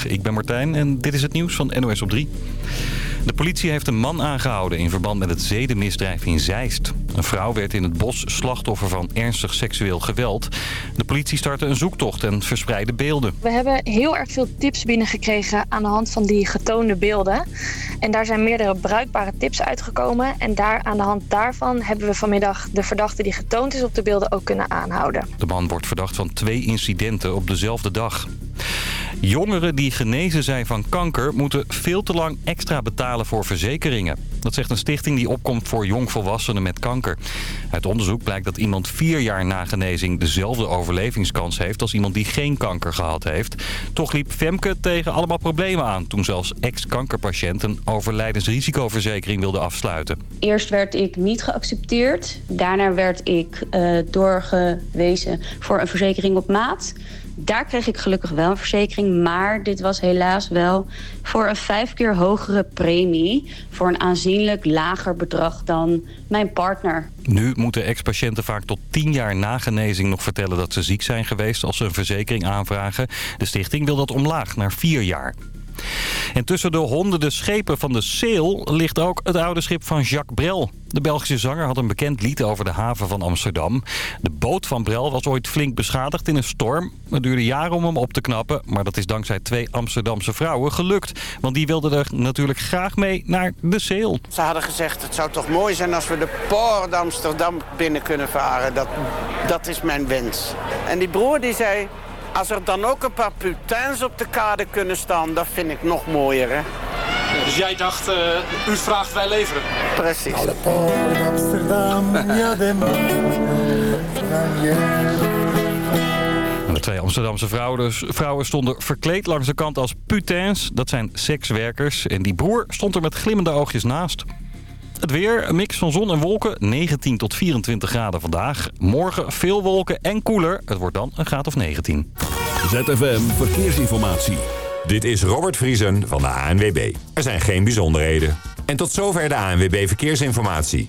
Goedemiddag, ik ben Martijn en dit is het nieuws van NOS op 3. De politie heeft een man aangehouden in verband met het zedenmisdrijf in Zeist. Een vrouw werd in het bos slachtoffer van ernstig seksueel geweld. De politie startte een zoektocht en verspreidde beelden. We hebben heel erg veel tips binnengekregen aan de hand van die getoonde beelden. En daar zijn meerdere bruikbare tips uitgekomen. En daar, aan de hand daarvan hebben we vanmiddag de verdachte die getoond is op de beelden ook kunnen aanhouden. De man wordt verdacht van twee incidenten op dezelfde dag. Jongeren die genezen zijn van kanker moeten veel te lang extra betalen voor verzekeringen. Dat zegt een stichting die opkomt voor jongvolwassenen met kanker. Uit onderzoek blijkt dat iemand vier jaar na genezing dezelfde overlevingskans heeft als iemand die geen kanker gehad heeft. Toch liep Femke tegen allemaal problemen aan toen zelfs ex-kankerpatiënt een overlijdensrisicoverzekering wilde afsluiten. Eerst werd ik niet geaccepteerd. Daarna werd ik uh, doorgewezen voor een verzekering op maat. Daar kreeg ik gelukkig wel een verzekering. Maar dit was helaas wel voor een vijf keer hogere premie. Voor een aanzienlijk lager bedrag dan mijn partner. Nu moeten ex-patiënten vaak tot tien jaar na genezing nog vertellen dat ze ziek zijn geweest als ze een verzekering aanvragen. De stichting wil dat omlaag naar vier jaar. En tussen de honderden schepen van de Seel ligt ook het oude schip van Jacques Brel. De Belgische zanger had een bekend lied over de haven van Amsterdam. De boot van Brel was ooit flink beschadigd in een storm. Het duurde jaren om hem op te knappen, maar dat is dankzij twee Amsterdamse vrouwen gelukt. Want die wilden er natuurlijk graag mee naar de Seel. Ze hadden gezegd, het zou toch mooi zijn als we de Port Amsterdam binnen kunnen varen. Dat, dat is mijn wens. En die broer die zei, als er dan ook een paar putains op de kade kunnen staan, dat vind ik nog mooier, hè? Dus jij dacht, uh, u vraagt, wij leveren? Precies. De twee Amsterdamse vrouwen, dus, vrouwen stonden verkleed langs de kant als putains. Dat zijn sekswerkers. En die broer stond er met glimmende oogjes naast. Het weer, een mix van zon en wolken, 19 tot 24 graden vandaag. Morgen veel wolken en koeler. Het wordt dan een graad of 19. ZFM Verkeersinformatie. Dit is Robert Vriesen van de ANWB. Er zijn geen bijzonderheden. En tot zover de ANWB Verkeersinformatie.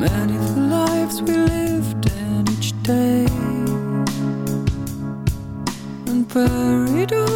Many the lives we lived in each day and buried all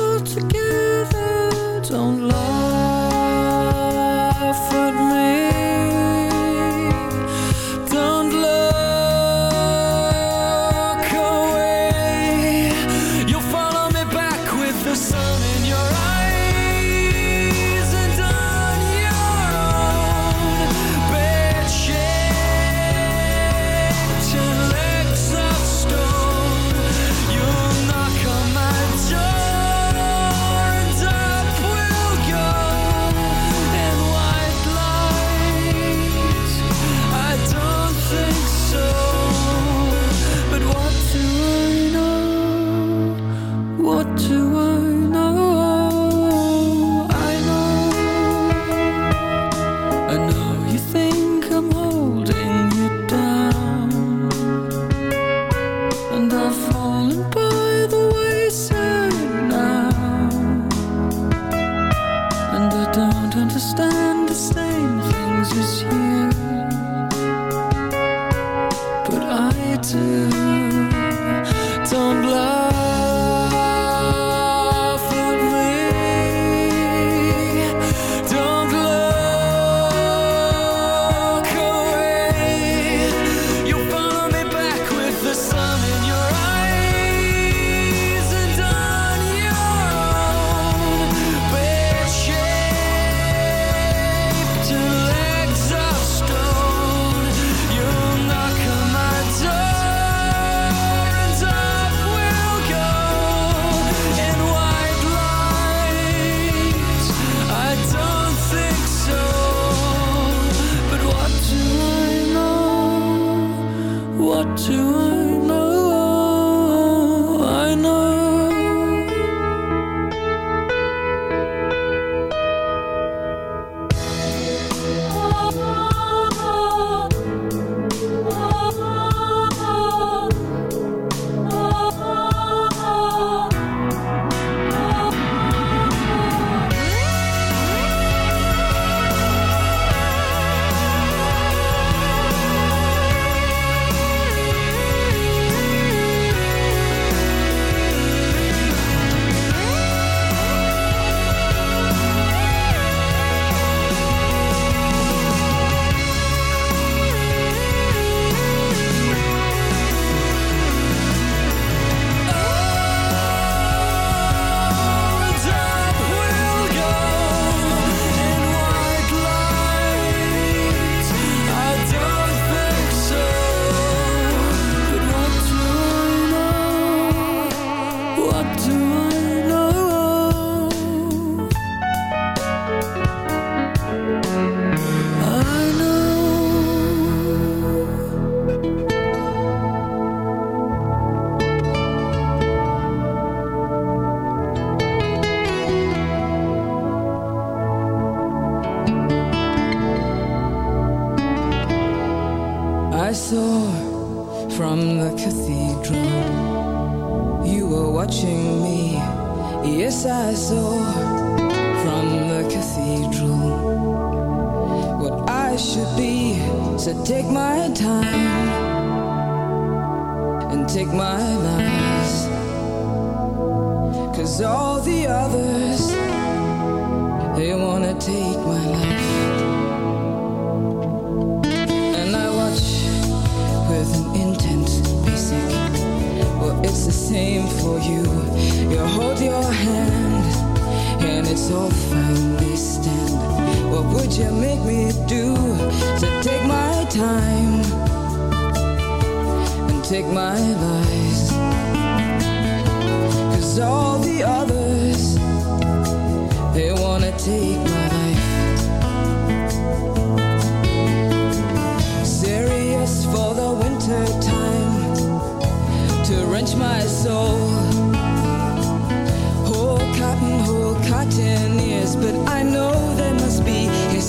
time and take my lies. Cause all the others, they wanna take my life. And I watch with an intense basic. Well, it's the same for you. You hold your hand, and it's all fine. They stand. What would you make me do? So take my time and take my lies. Cause all the others, they wanna take my life. serious for the winter time to wrench my soul.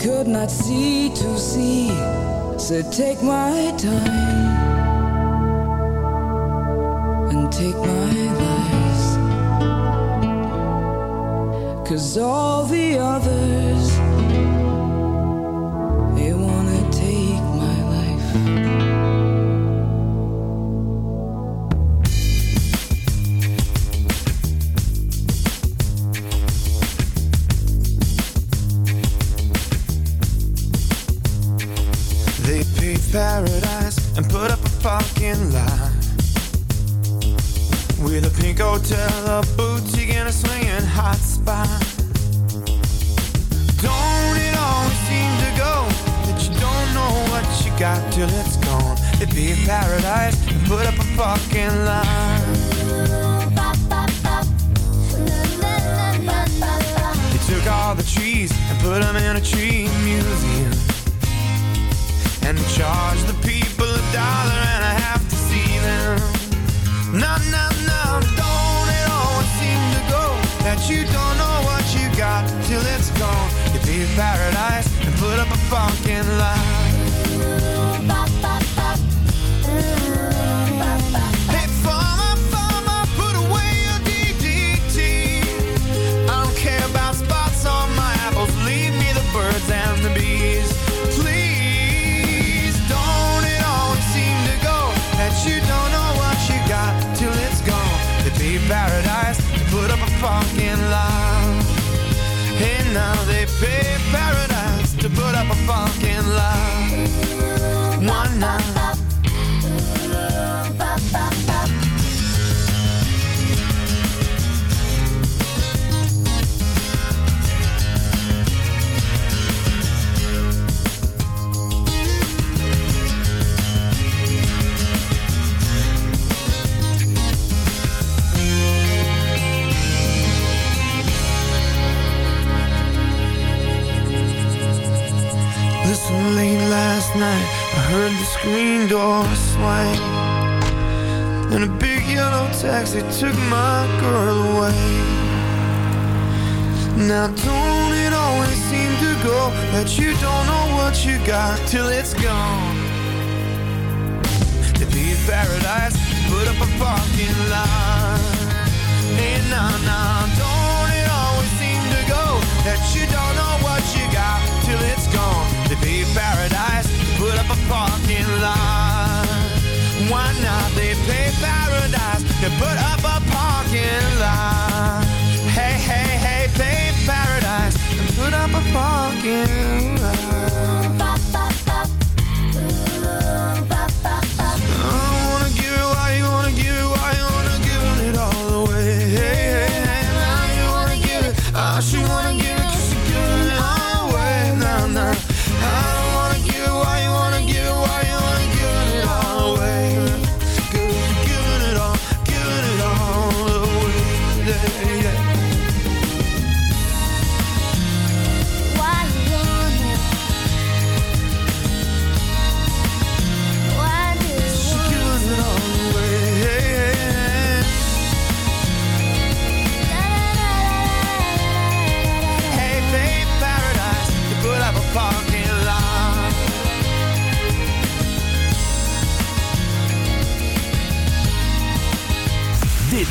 could not see to see, so take my time and take my lies. Cause all the others, took my girl away. Now don't it always seem to go That you don't know what you got till it's gone? To be in paradise, put up a parking lot. And now, now, don't it always seem to go That you don't know what you got till it's gone? To be in paradise, put up a parking lot. Why not? They pay paradise to put up fucking lie. Hey, hey, hey, babe, paradise, and put up a fucking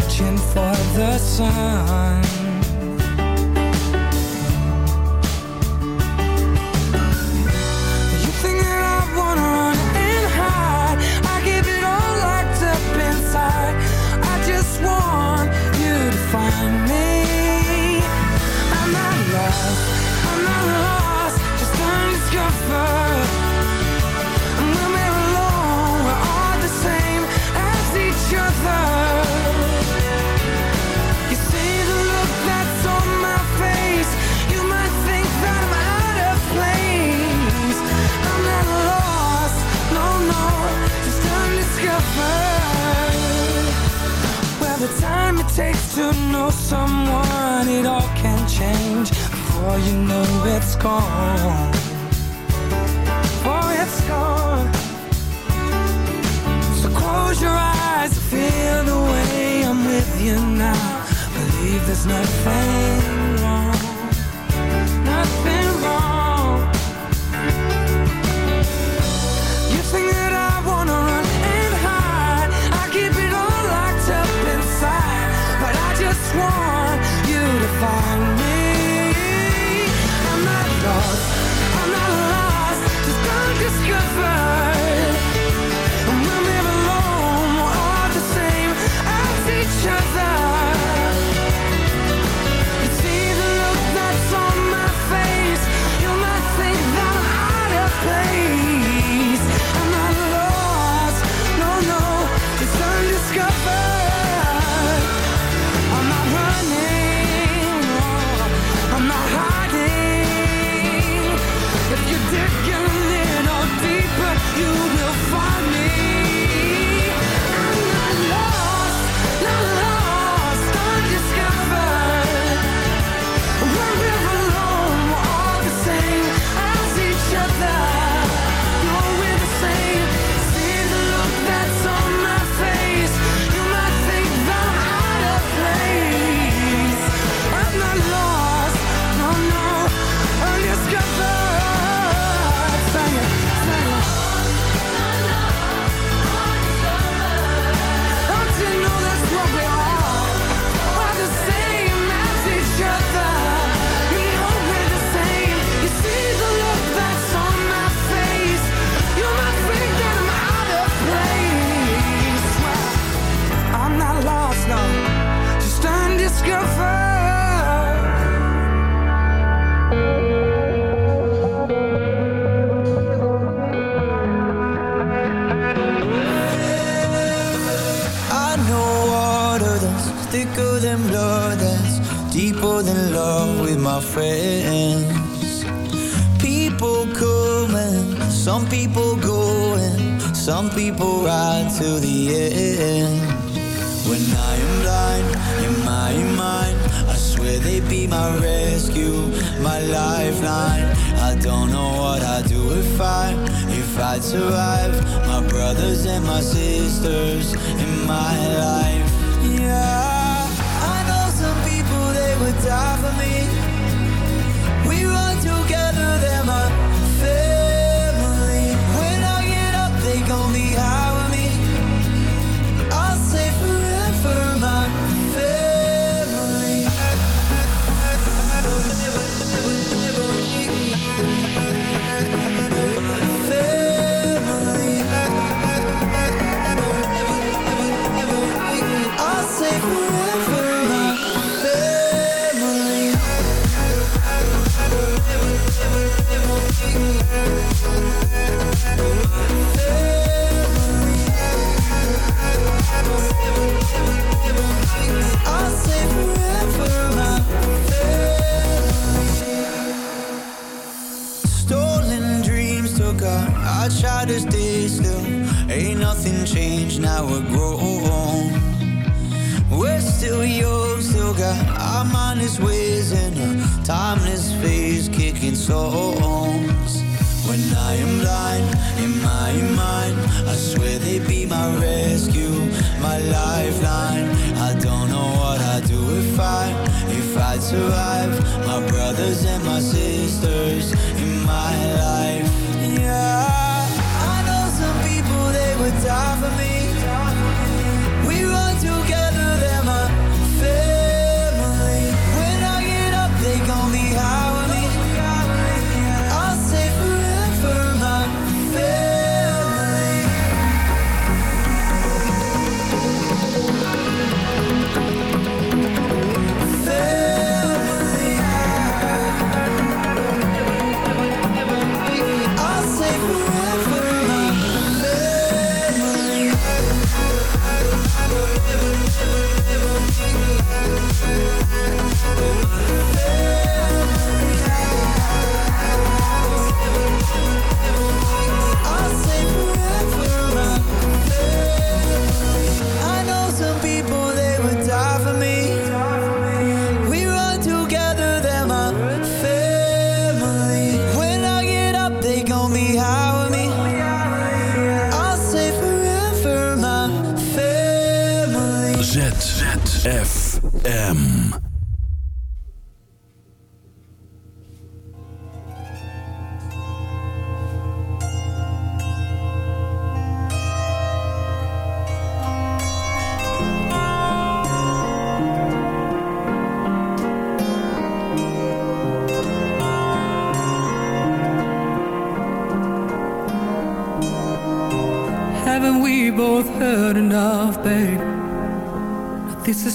searching for the sun. before you know it's gone. Oh, it's gone. So close your eyes, and feel the way I'm with you now. Believe there's nothing wrong, nothing wrong. You think that I wanna run and hide? I keep it all locked up inside, but I just want you to find. just good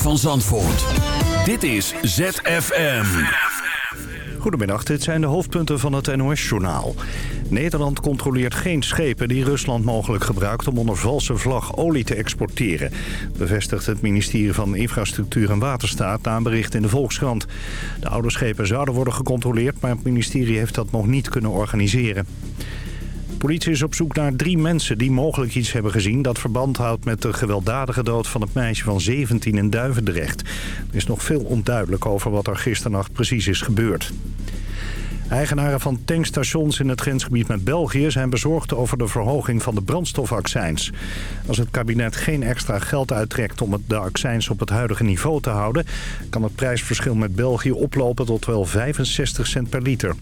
Van Zandvoort. Dit is ZFM. Goedemiddag, dit zijn de hoofdpunten van het NOS-journaal. Nederland controleert geen schepen die Rusland mogelijk gebruikt... om onder valse vlag olie te exporteren. Bevestigt het ministerie van Infrastructuur en Waterstaat... na een bericht in de Volkskrant. De oude schepen zouden worden gecontroleerd... maar het ministerie heeft dat nog niet kunnen organiseren. Politie is op zoek naar drie mensen die mogelijk iets hebben gezien... dat verband houdt met de gewelddadige dood van het meisje van 17 in Duivendrecht. Er is nog veel onduidelijk over wat er gisternacht precies is gebeurd. Eigenaren van tankstations in het grensgebied met België zijn bezorgd over de verhoging van de brandstofaccijns. Als het kabinet geen extra geld uittrekt om de accijns op het huidige niveau te houden... kan het prijsverschil met België oplopen tot wel 65 cent per liter.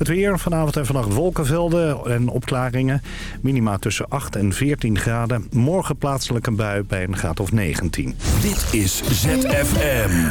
Het weer vanavond en vannacht wolkenvelden en opklaringen. Minima tussen 8 en 14 graden. Morgen plaatselijk een bui bij een graad of 19. Dit is ZFM.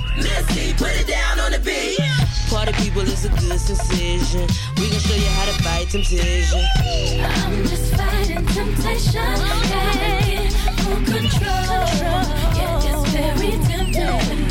Misty, put it down on the beat. Party people a good decision. We gon' show you how to fight temptation. I'm just fighting temptation. Full control. Yeah, it's very tempting.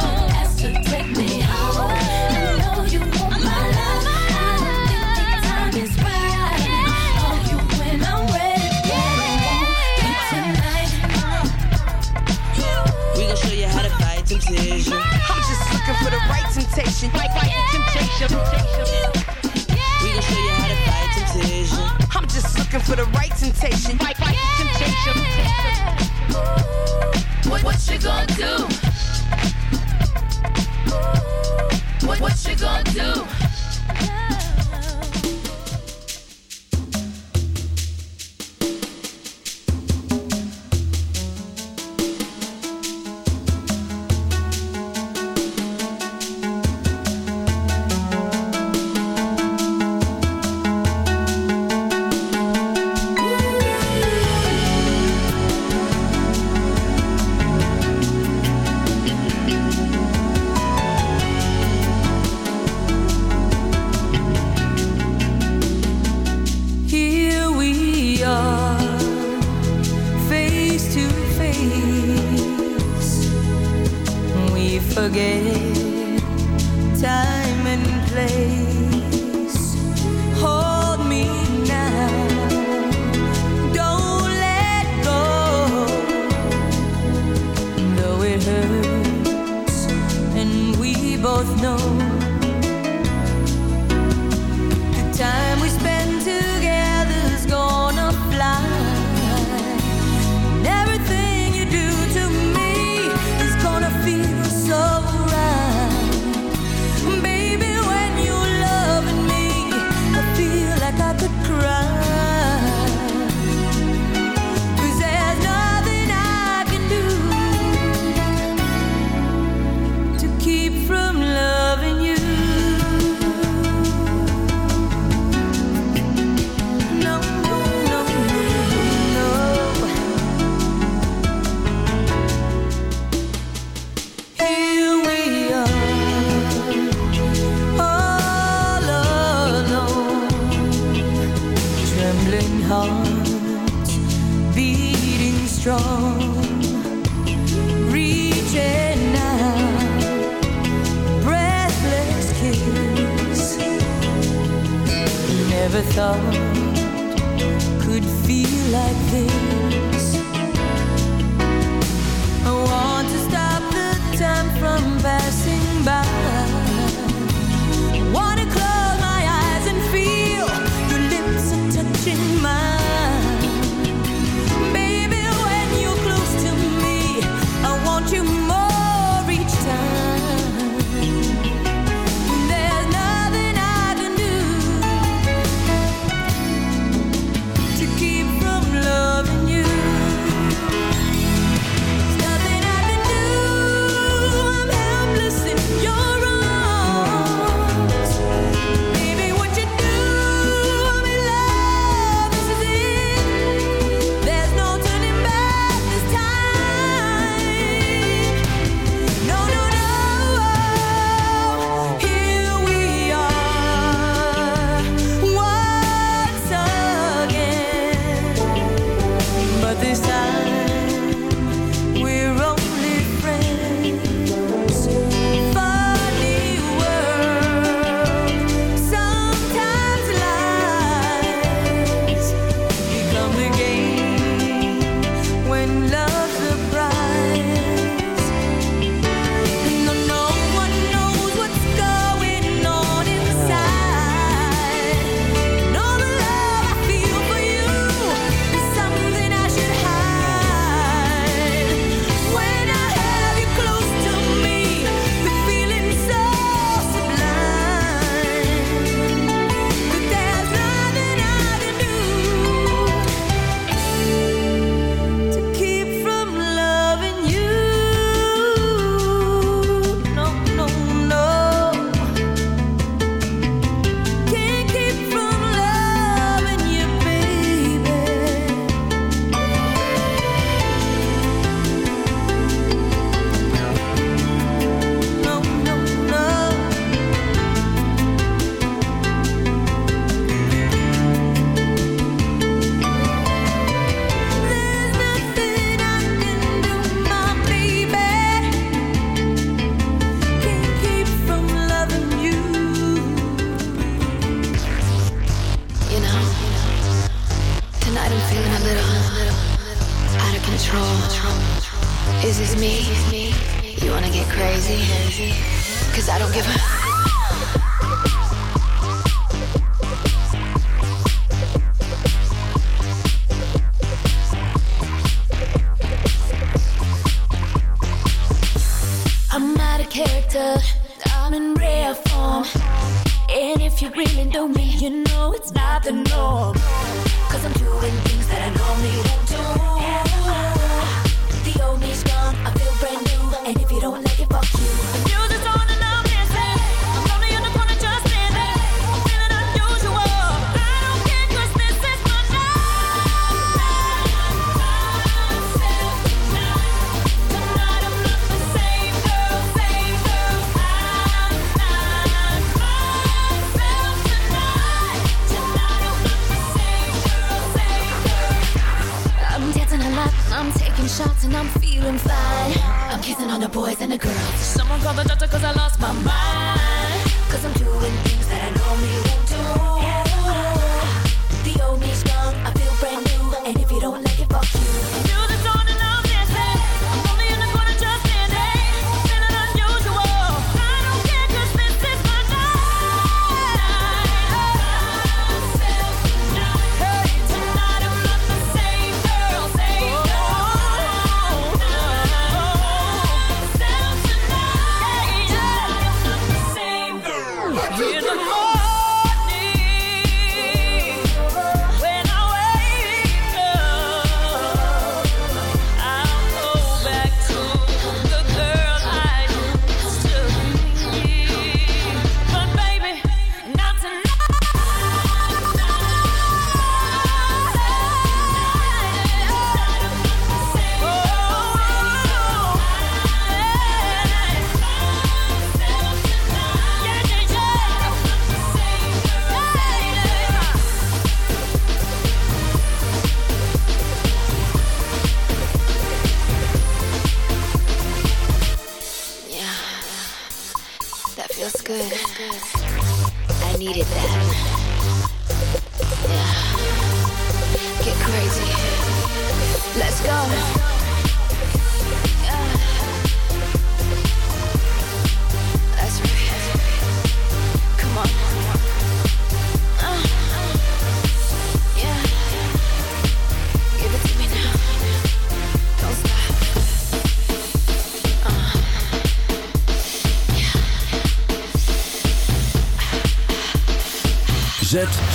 fight temptation. I'm just looking for the right temptation. Right, right, temptation. We gon' show you how to fight temptation. I'm just looking for the right temptation. Right, right, temptation. What, what you gonna do? What, what you gonna do?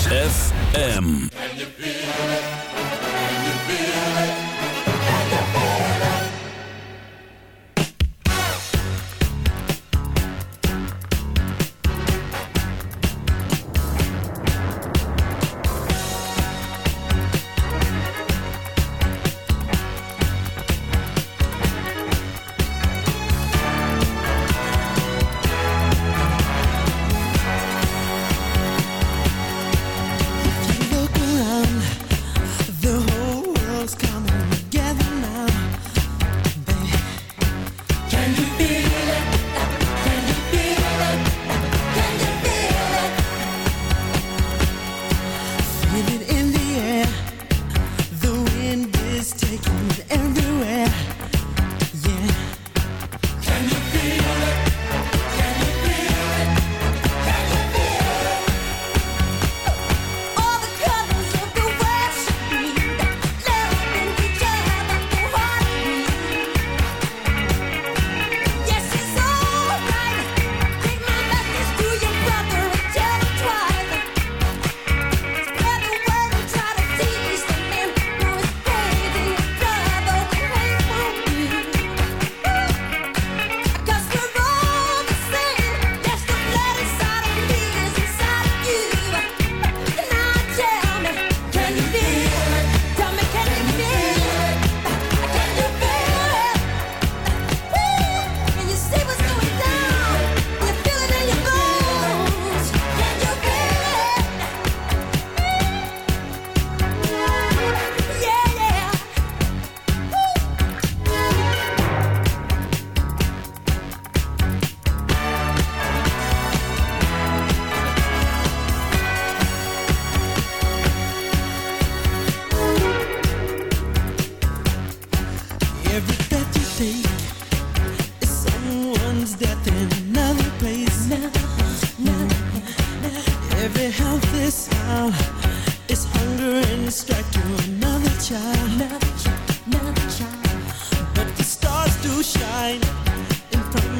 ZFM.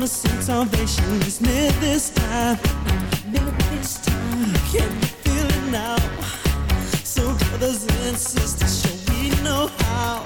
never seen salvation is near this time. Near this time. Can you feel it now? So brothers and sisters, shall we know how.